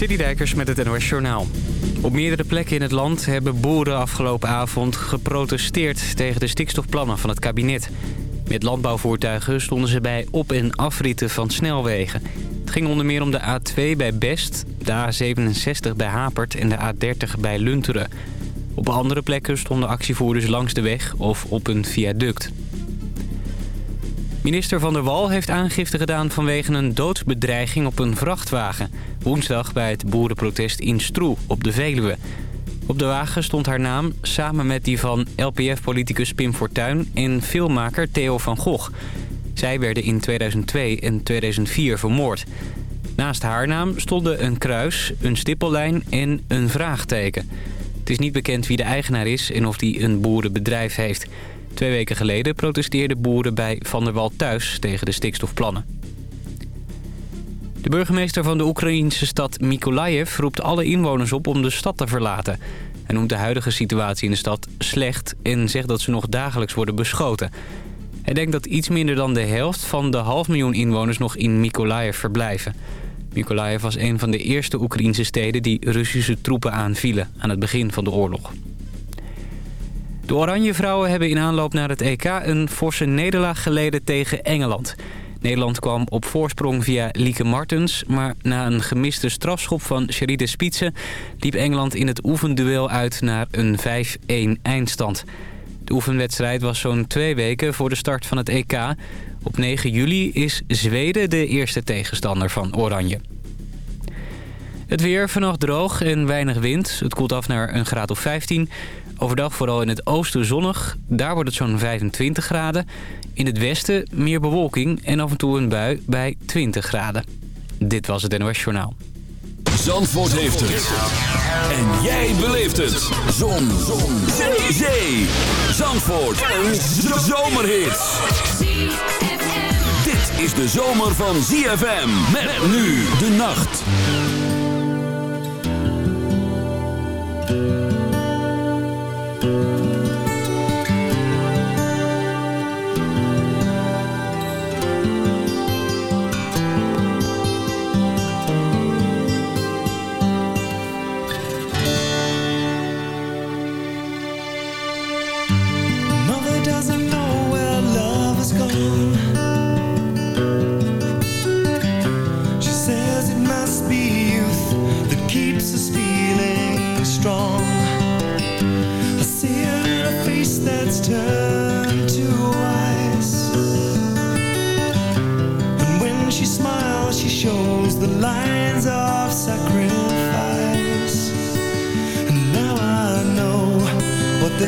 Citydijkers met het NOS Journaal. Op meerdere plekken in het land hebben boeren afgelopen avond geprotesteerd... tegen de stikstofplannen van het kabinet. Met landbouwvoertuigen stonden ze bij op- en afrieten van snelwegen. Het ging onder meer om de A2 bij Best, de A67 bij Hapert en de A30 bij Lunteren. Op andere plekken stonden actievoerders langs de weg of op een viaduct. Minister Van der Wal heeft aangifte gedaan vanwege een doodsbedreiging op een vrachtwagen. Woensdag bij het boerenprotest in Stroe op de Veluwe. Op de wagen stond haar naam samen met die van LPF-politicus Pim Fortuyn en filmmaker Theo van Gogh. Zij werden in 2002 en 2004 vermoord. Naast haar naam stonden een kruis, een stippellijn en een vraagteken. Het is niet bekend wie de eigenaar is en of die een boerenbedrijf heeft... Twee weken geleden protesteerden boeren bij Van der Wal thuis tegen de stikstofplannen. De burgemeester van de Oekraïense stad Mykolaiv roept alle inwoners op om de stad te verlaten. Hij noemt de huidige situatie in de stad slecht en zegt dat ze nog dagelijks worden beschoten. Hij denkt dat iets minder dan de helft van de half miljoen inwoners nog in Mykolaiv verblijven. Mykolaiv was een van de eerste Oekraïnse steden die Russische troepen aanvielen aan het begin van de oorlog. De Oranje Vrouwen hebben in aanloop naar het EK een forse nederlaag geleden tegen Engeland. Nederland kwam op voorsprong via Lieke Martens... maar na een gemiste strafschop van Sheride Spitsen... liep Engeland in het oefenduel uit naar een 5-1 eindstand. De oefenwedstrijd was zo'n twee weken voor de start van het EK. Op 9 juli is Zweden de eerste tegenstander van Oranje. Het weer vannacht droog en weinig wind. Het koelt af naar een graad of 15. Overdag vooral in het oosten zonnig. Daar wordt het zo'n 25 graden. In het westen meer bewolking en af en toe een bui bij 20 graden. Dit was het NOS Journaal. Zandvoort heeft het. En jij beleeft het. Zon. Zon. Zee. Zee. Zandvoort. Een zomerhit. Dit is de zomer van ZFM. Met nu de nacht.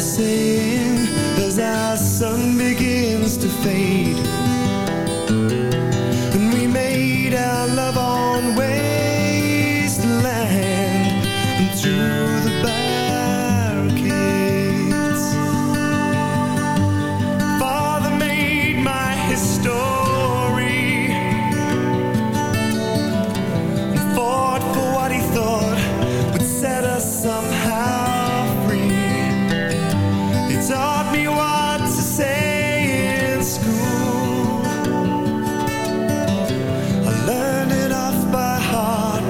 Saying as our sun begins to fade.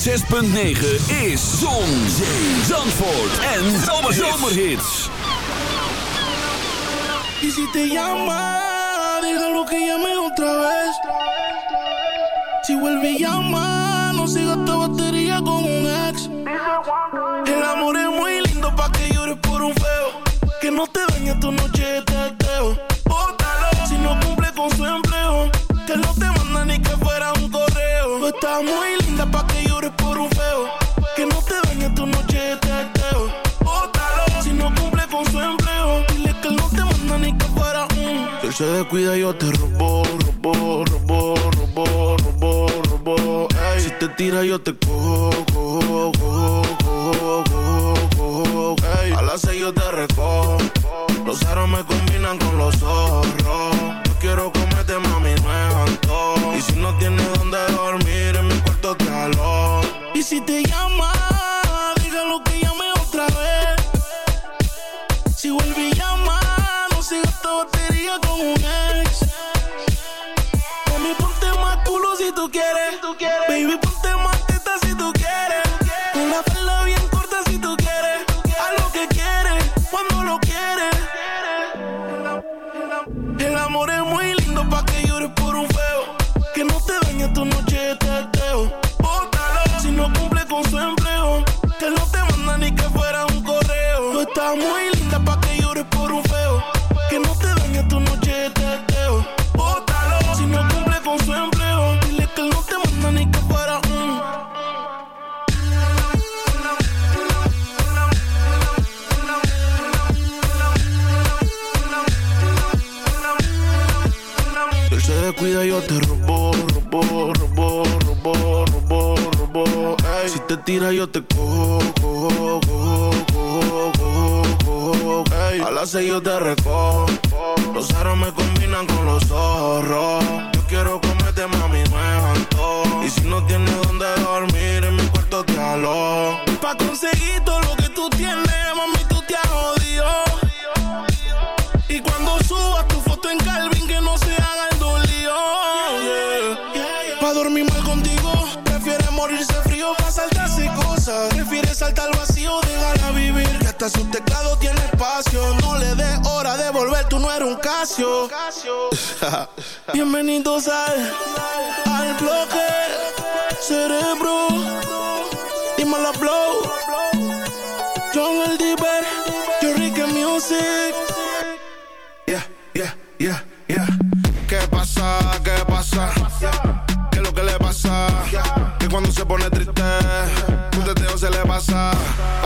106.9 is Zon, Zee, Zandvoort en Zomerhits. Y si te llama, déjalo que llame otra vez. Si vuelve y llama, no siga esta batería con un ex. El amor es muy lindo pa' que llores por un feo. Que no te dañe tu noche de teteo. Bótalo si no cumple con su empleo. Que no te manda ni que fuera un correo. Tú estás muy se descuida, yo te robo, robo, robo, robo, robo, robo. Ey. Si te tira, yo te cojo, cojo, cojo, estás muy linda pa' que llores por un feo. Que no te dañe tu noche de teteo. Bótalo si no cumple con su empleo. Dile que no te manda ni que fuera un. Él se descuida, yo te robo, robo, robo, robo, robo, robo. Ey. Si te tira, yo te cojo, Yo te recojo. Los aros me combinan con los zorros. Yo quiero comerte, mami, es antojo. Y si no tienes donde dormir, en mi cuarto te alojo. Pa' conseguir todo lo que tú tienes, mami, tú te has jodido. Y cuando subas tu foto en Calvin, que no se haga el dolido. Pa' dormir mal contigo, prefieres morirse frío pa' saltarse cosas. Prefieres saltar al vacío, déjala vivir. Que hasta su teclado tiene espacio. Casio. Bienvenidos al, al bloque cerebro. Dímelo, blow. John el Diver, yo Ricky Music. Yeah, yeah, yeah, yeah. ¿Qué pasa? ¿Qué pasa? ¿Qué es lo que le pasa? Que cuando se pone triste, un teteo se le pasa.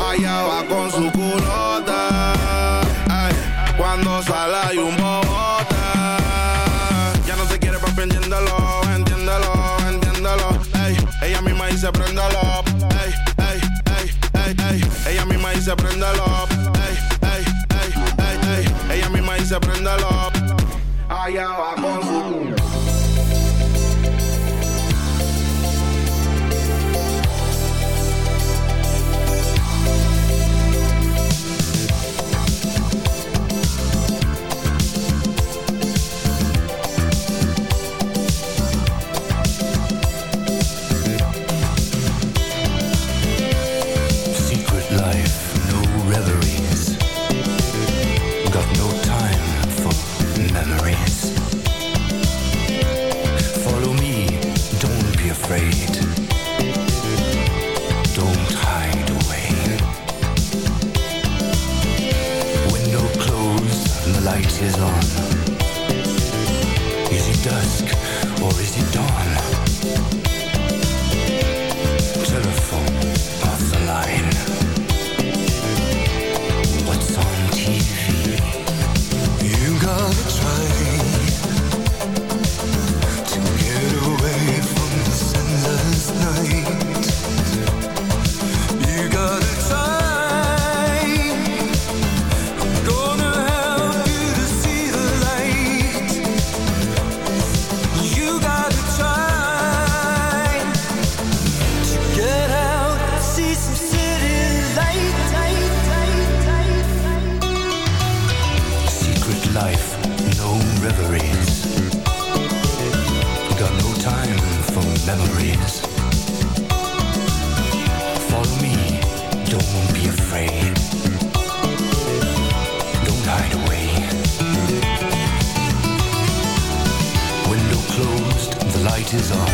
Allá va con su culota. Dice préndelo. Ey, ey, ey, ey, ey. Ella misma dice préndelo. Allá va con su is on. It dusk or is it memories. Follow me, don't be afraid. Don't hide away. Window closed, the light is on.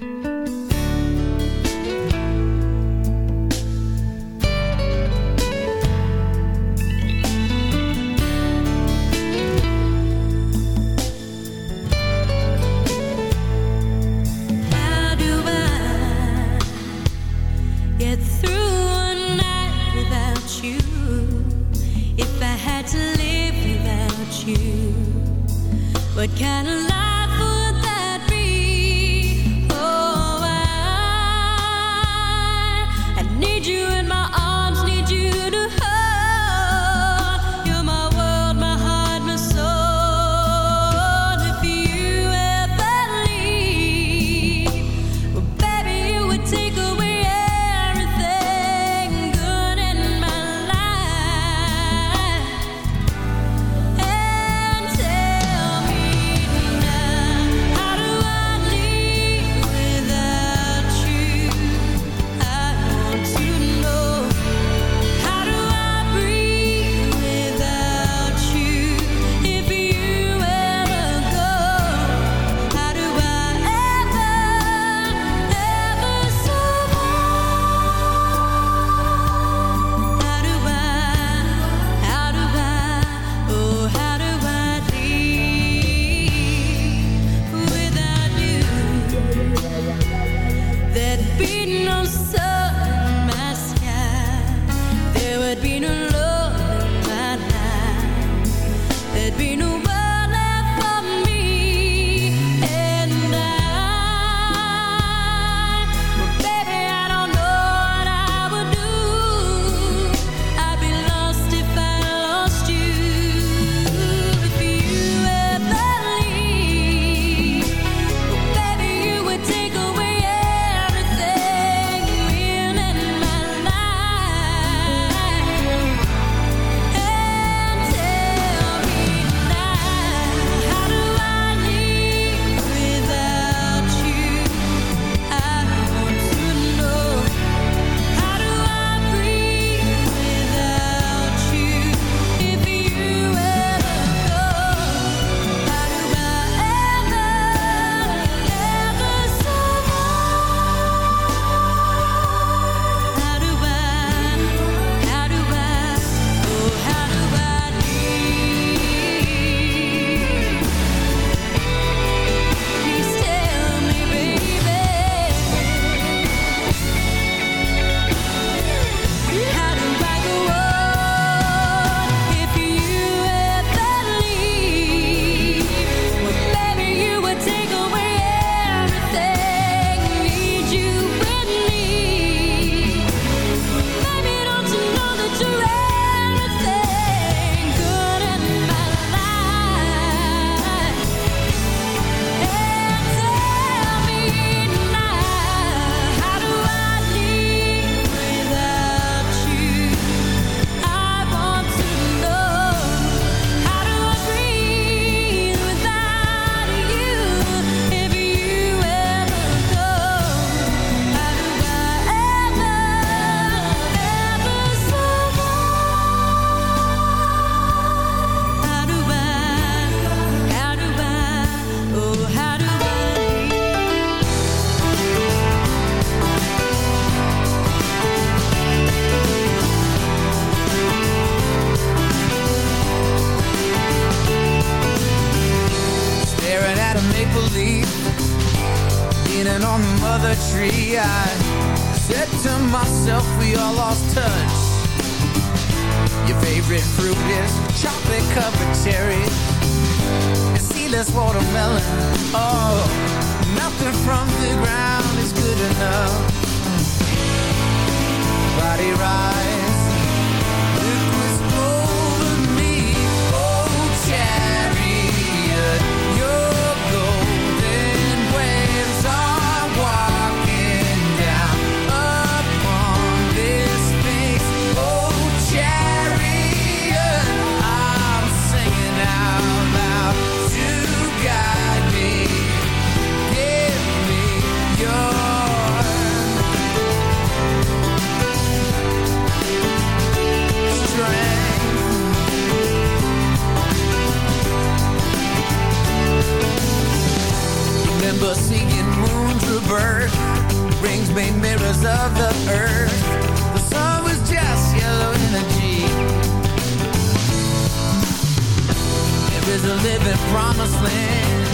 Promised land,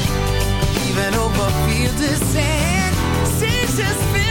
even over fields of sand. Seas just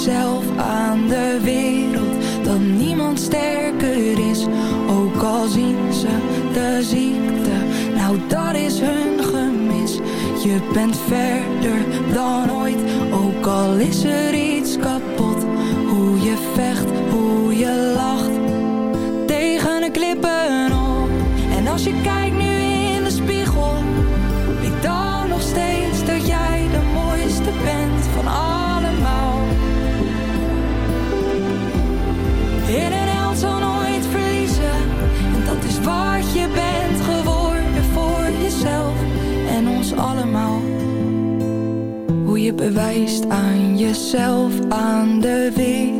zelf aan de wereld dat niemand sterker is. Ook al zien ze de ziekte, nou dat is hun gemis. Je bent verder dan ooit, ook al is er iets Bewijst aan jezelf, aan de wereld.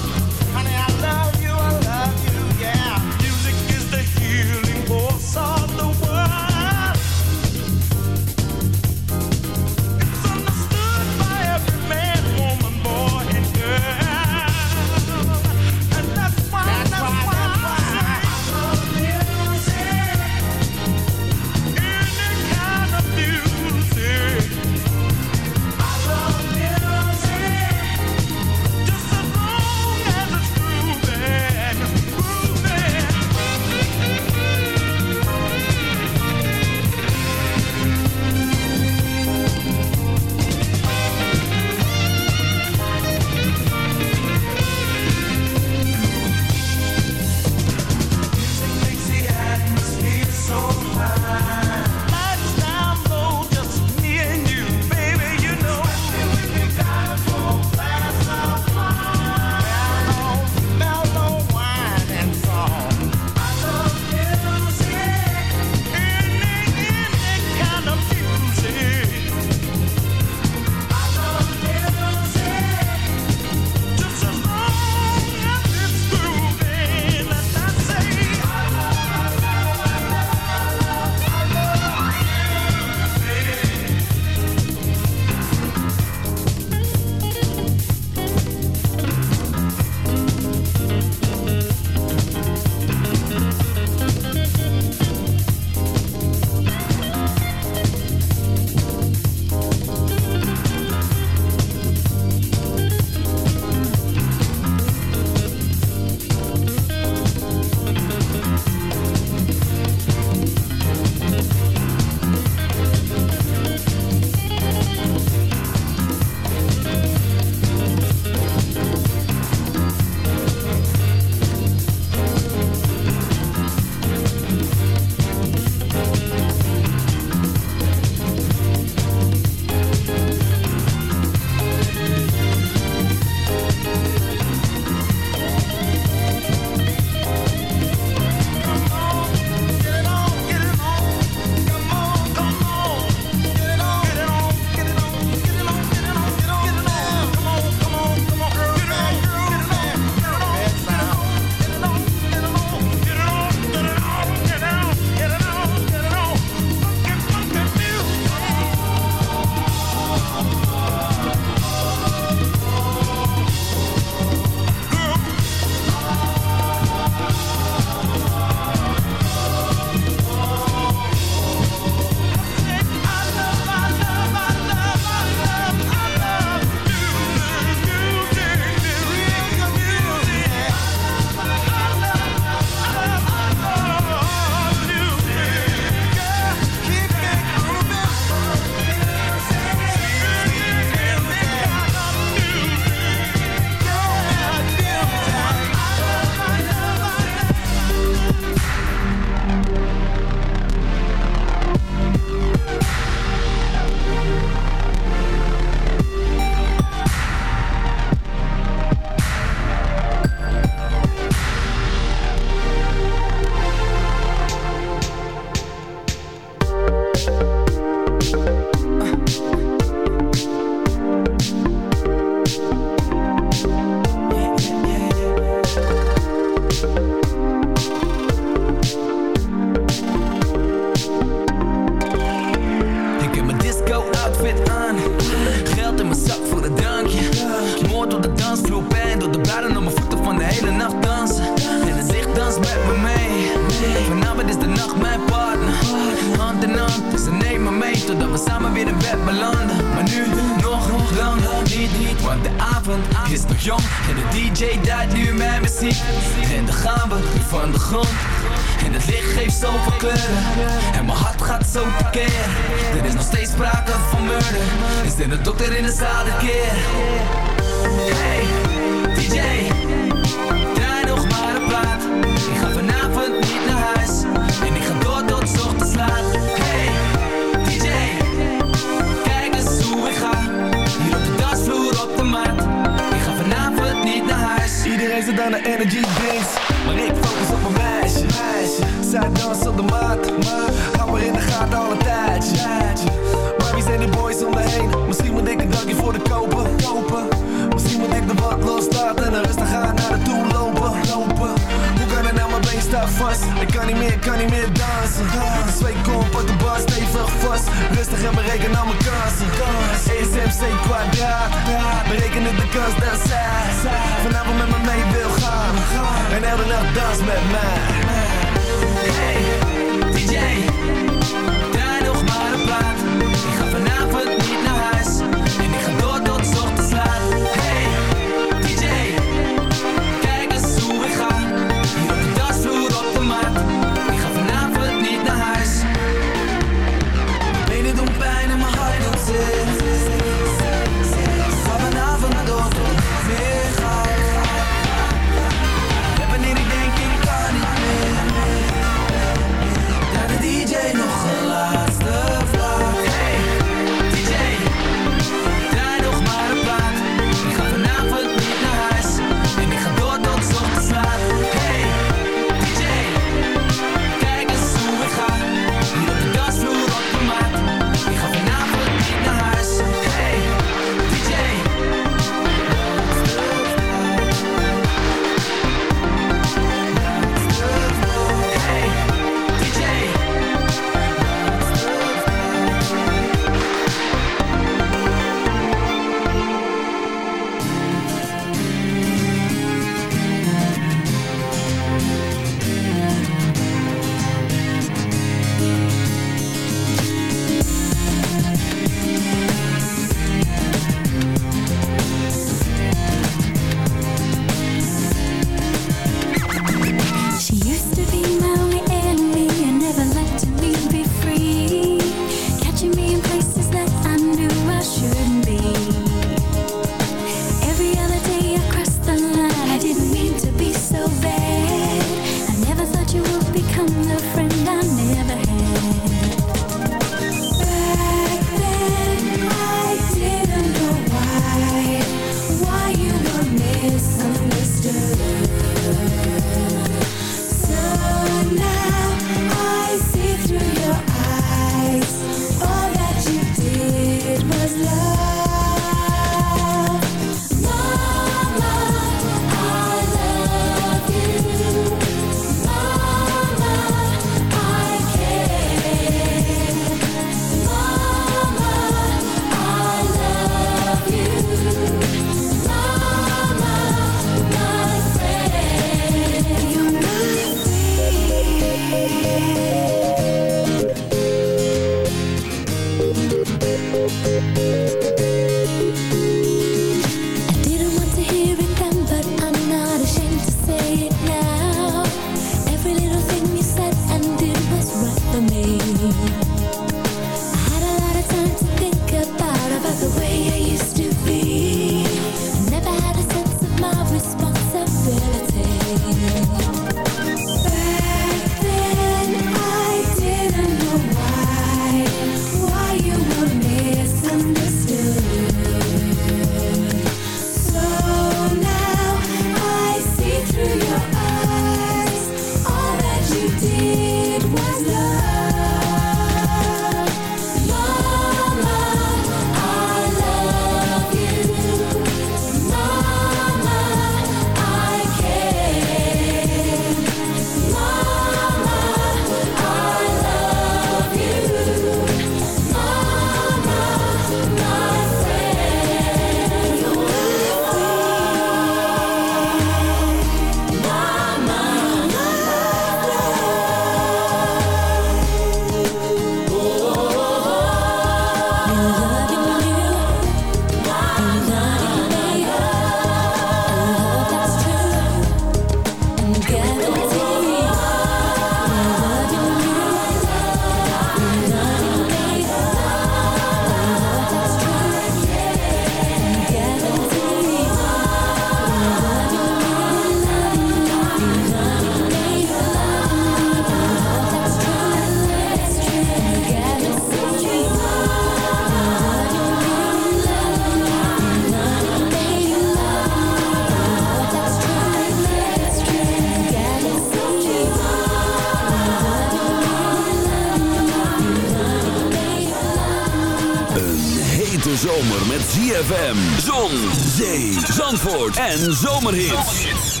ZFM, Zon, Zee, Zandvoort en Zomerhits.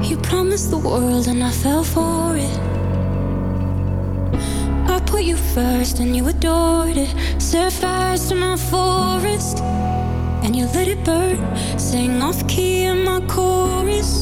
You promised the world and I fell for it. I put you first and you adored it. Set fires to my forest and you let it burn. Sing off key in my chorus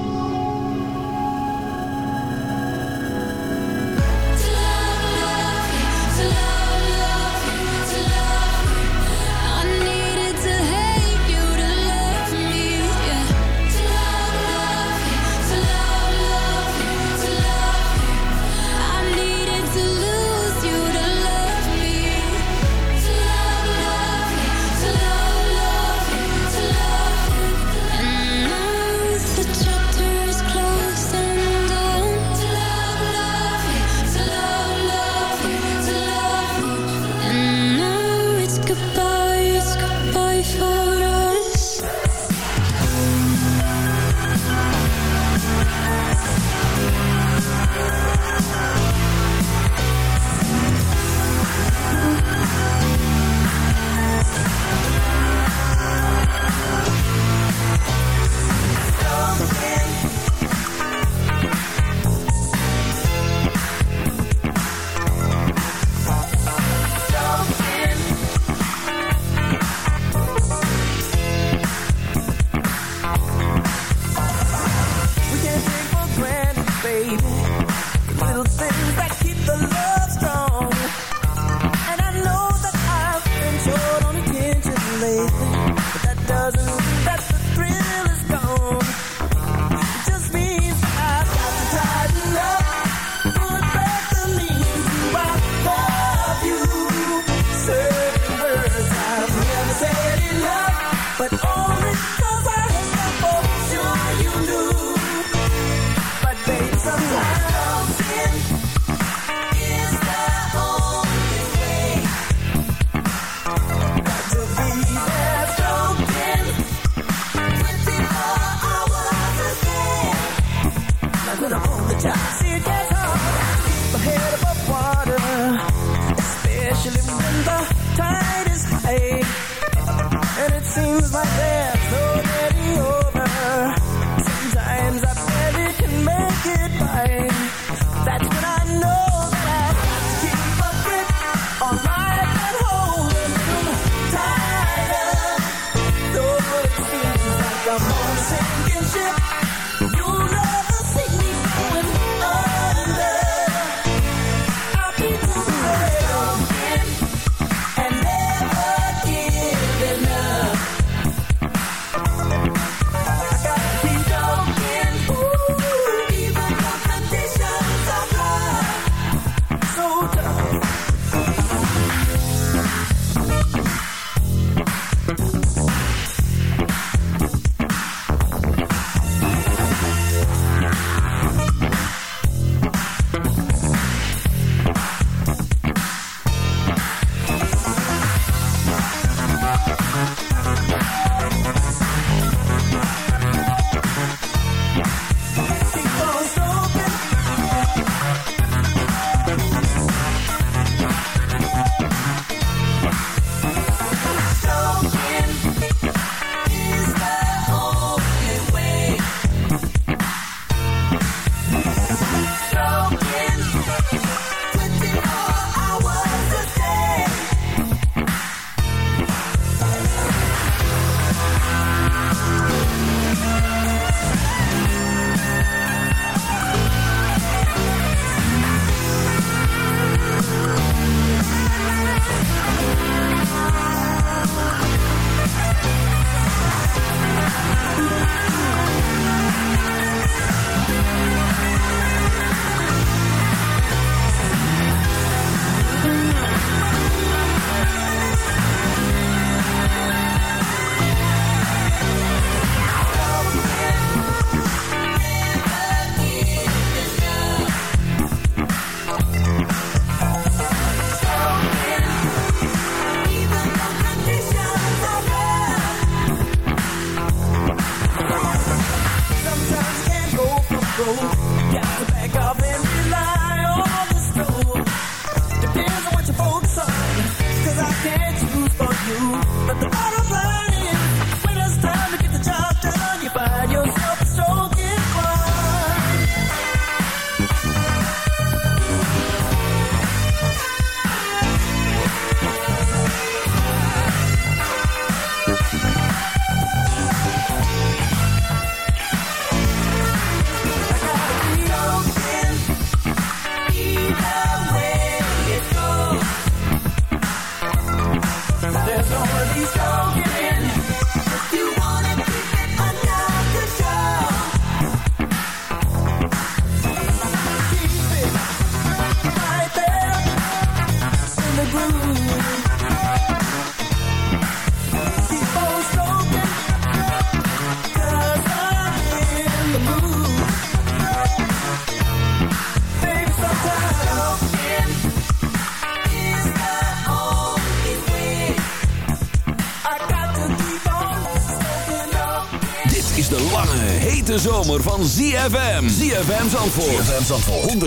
Zomer van ZFM. ZFM Zandvoort. ZFM Zandvoort. 106.9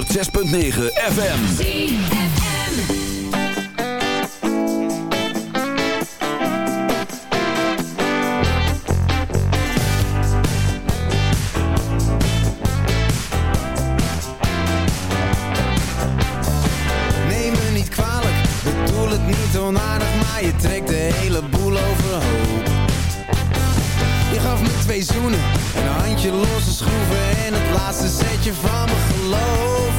FM. Neem me niet kwalijk, bedoel het niet onaardig, maar je trekt de hele boel overhoop. Je gaf me twee zoenen, een handje losse schroeven en het laatste setje van mijn geloof.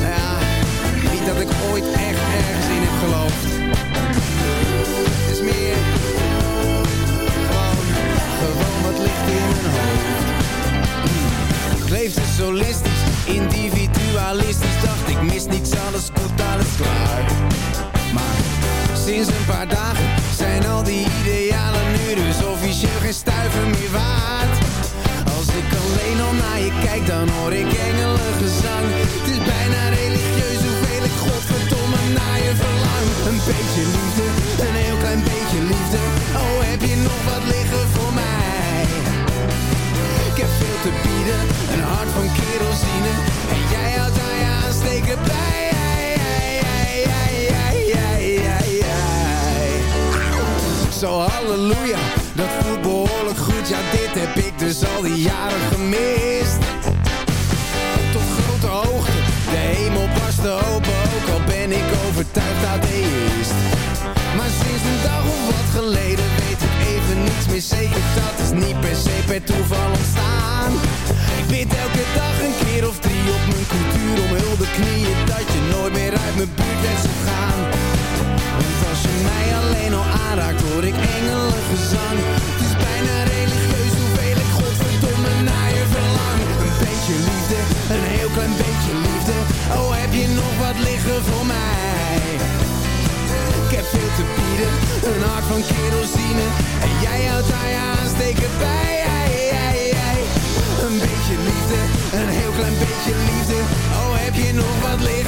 Ja, niet dat ik ooit echt ergens in heb geloofd. Het is meer gewoon, gewoon wat ligt in mijn hoofd. Ik leefde solistisch, individualistisch Dacht ik mis niets, alles goed, alles klaar sinds een paar dagen zijn al die idealen nu Dus officieel geen stuiver meer waard. Als ik alleen al naar je kijk, dan hoor ik engelengezang Het is bijna religieus hoeveel ik godverdomme naar je verlang. Een beetje liefde, een heel klein beetje liefde. Oh, heb je nog wat liggen voor mij? Ik heb veel te bieden, een hart van kerosine. En jij houdt aan je aansteken bij Zo halleluja, dat voelt behoorlijk goed. Ja dit heb ik dus al die jaren gemist. Tot grote hoogte, de hemel barstte open. Ook al ben ik overtuigd atheïst Maar sinds een dag of wat geleden weet ik even niets meer zeker. Dat is niet per se per toeval ontstaan. Ik bid elke dag een keer of drie op mijn cultuur Omhulde knieën. Dat je nooit meer uit mijn buurt bent gaan Want als je mij alleen al aanraakt hoor ik engelengezang Het is bijna religieus hoeveel ik godverdomme naar je verlang. Een beetje liefde, een heel klein beetje liefde. Oh heb je nog wat liggen voor mij? Ik heb veel te bieden, een hart van kerosine. En jij houdt aan je aansteken bij. Een beetje liefde, een heel klein beetje liefde. Oh heb je nog wat liggen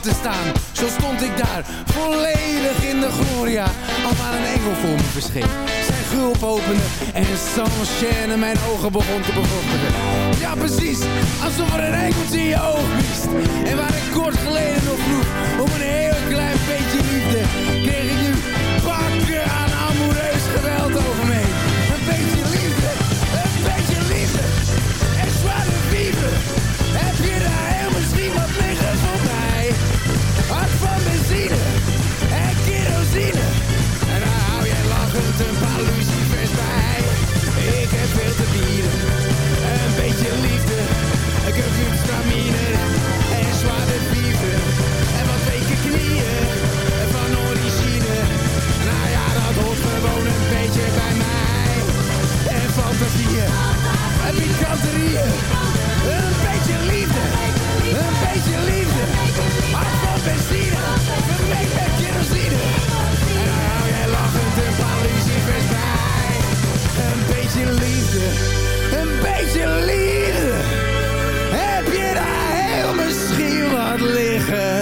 te staan. Zo stond ik daar, volledig in de gloria, al waar een engel voor me verscheen. Zijn gulp opende en sans mijn ogen begon te bevochtigen. Ja precies, alsof er een engeltje in je oog wist. En waar ik kort geleden nog vroeg om een heel klein beetje liefde, kreeg ik nu pakken aan amoureus geweld over me Heb? Een beetje liefde, een beetje liefde. Hart van benzine, een beetje kerosine. En dan hou jij lachend een Parisiefest bij. Een beetje liefde, een beetje liefde. Heb je daar heel misschien wat liggen?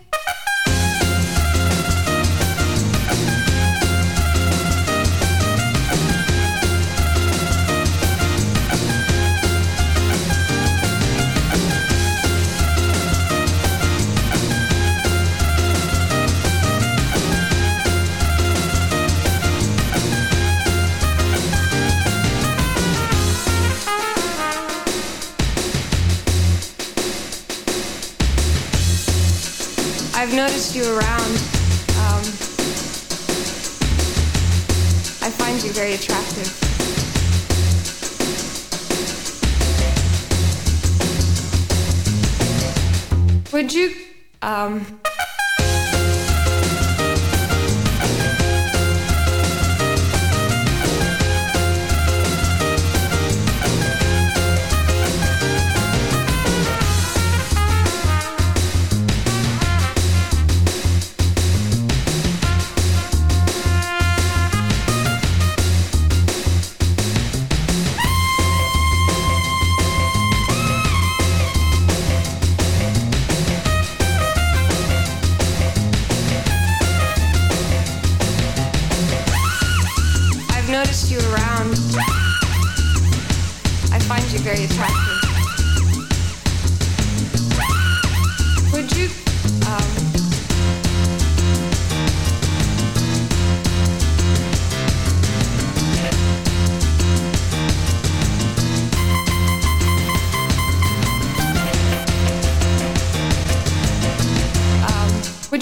Um,